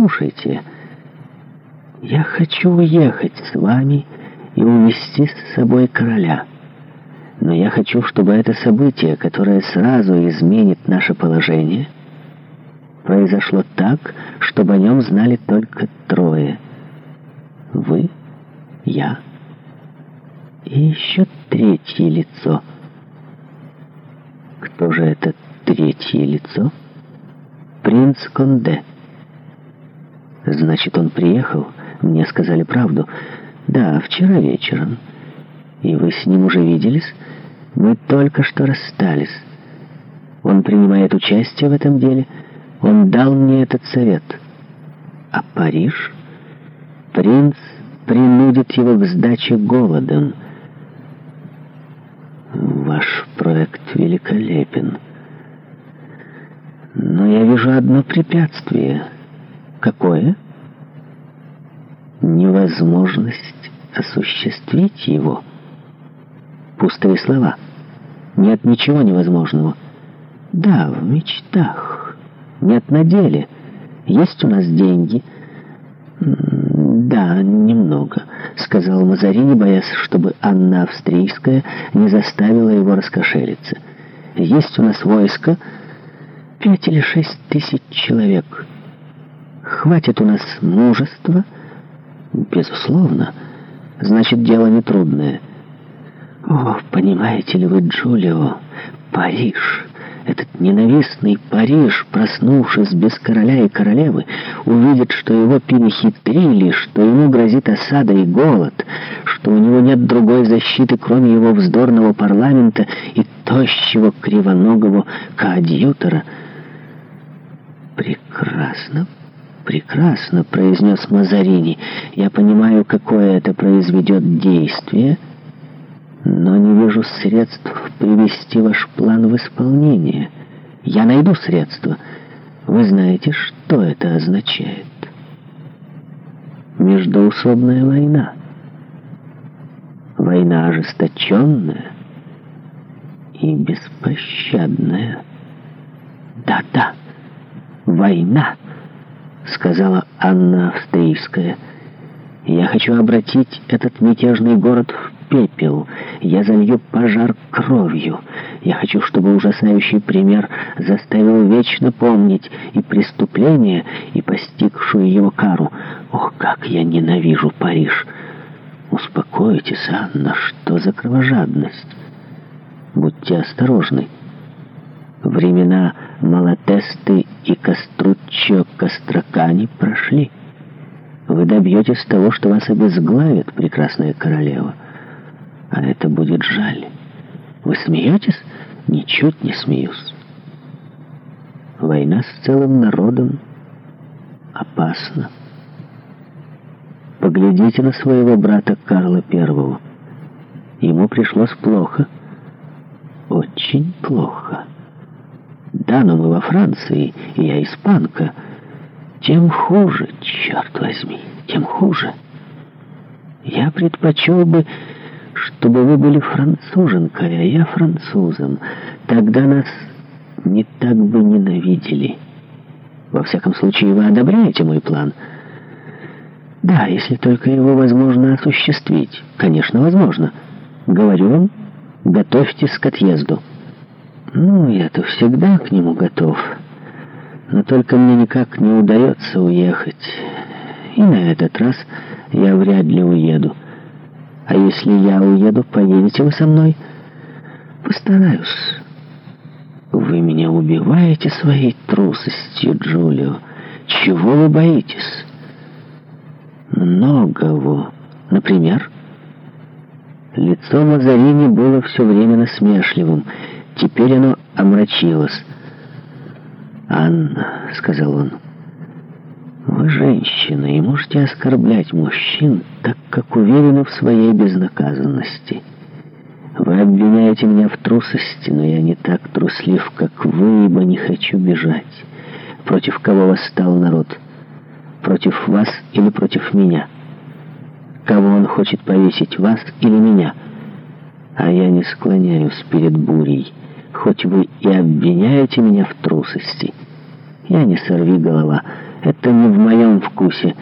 послушайте, я хочу уехать с вами и увезти с собой короля. Но я хочу, чтобы это событие, которое сразу изменит наше положение, произошло так, чтобы о нем знали только трое. Вы, я и еще третье лицо. Кто же это третье лицо? Принц Конде. Значит, он приехал? Мне сказали правду. Да, вчера вечером. И вы с ним уже виделись? Мы только что расстались. Он принимает участие в этом деле. Он дал мне этот совет. А Париж? Принц принудит его к сдаче голодом. Ваш проект великолепен. Но я вижу одно препятствие — Какое? Невозможность осуществить его. Пустые слова. Нет ничего невозможного. Да, в мечтах. Нет на деле. Есть у нас деньги. Да, немного, сказал Мазарини, боясь, чтобы Анна Австрийская не заставила его раскошелиться. Есть у нас войско пять или шесть тысяч человек. Хватит у нас мужества? Безусловно. Значит, дело нетрудное. О, понимаете ли вы, Джулио, Париж... Этот ненавистный Париж, проснувшись без короля и королевы, увидит, что его перехитрили, что ему грозит осада и голод, что у него нет другой защиты, кроме его вздорного парламента и тощего кривоногого коадьютора. Прекрасно «Прекрасно», — произнес Мазарини. «Я понимаю, какое это произведет действие, но не вижу средств привести ваш план в исполнение. Я найду средства. Вы знаете, что это означает?» Междуусобная война. Война ожесточенная и беспощадная. Да-да, война!» сказала Анна Австрийская. «Я хочу обратить этот мятежный город в пепел. Я залью пожар кровью. Я хочу, чтобы ужасающий пример заставил вечно помнить и преступление, и постигшую его кару. Ох, как я ненавижу Париж! Успокойтесь, Анна, что за кровожадность? Будьте осторожны». Времена Малатесты и Коструччо Костракани прошли. Вы добьетесь того, что вас обезглавит, прекрасная королева. А это будет жаль. Вы смеетесь? Ничуть не смеюсь. Война с целым народом опасна. Поглядите на своего брата Карла Первого. Ему пришлось плохо. Очень плохо. Да, но мы во Франции, и я испанка. Тем хуже, черт возьми, тем хуже. Я предпочел бы, чтобы вы были француженкой, а я французом. Тогда нас не так бы ненавидели. Во всяком случае, вы одобряете мой план? Да, если только его возможно осуществить. Конечно, возможно. Говорю вам, готовьтесь к отъезду. Ну, я-то всегда к нему готов. Но только мне никак не удается уехать. И на этот раз я вряд ли уеду. А если я уеду, поедете вы со мной? Постараюсь. Вы меня убиваете своей трусостью, Джулио. Чего вы боитесь? Многого. Например? Лицо Мазарини было все время насмешливым. Теперь оно омрачилось. «Анна», — сказал он, — «вы женщина и можете оскорблять мужчин, так как уверены в своей безнаказанности. Вы обвиняете меня в трусости, но я не так труслив, как вы, ибо не хочу бежать. Против кого восстал народ? Против вас или против меня? Кого он хочет повесить, вас или меня?» а я не склоняюсь перед бурей, хоть вы и обвиняете меня в трусости. Я не сорви голова, это не в моем вкусе».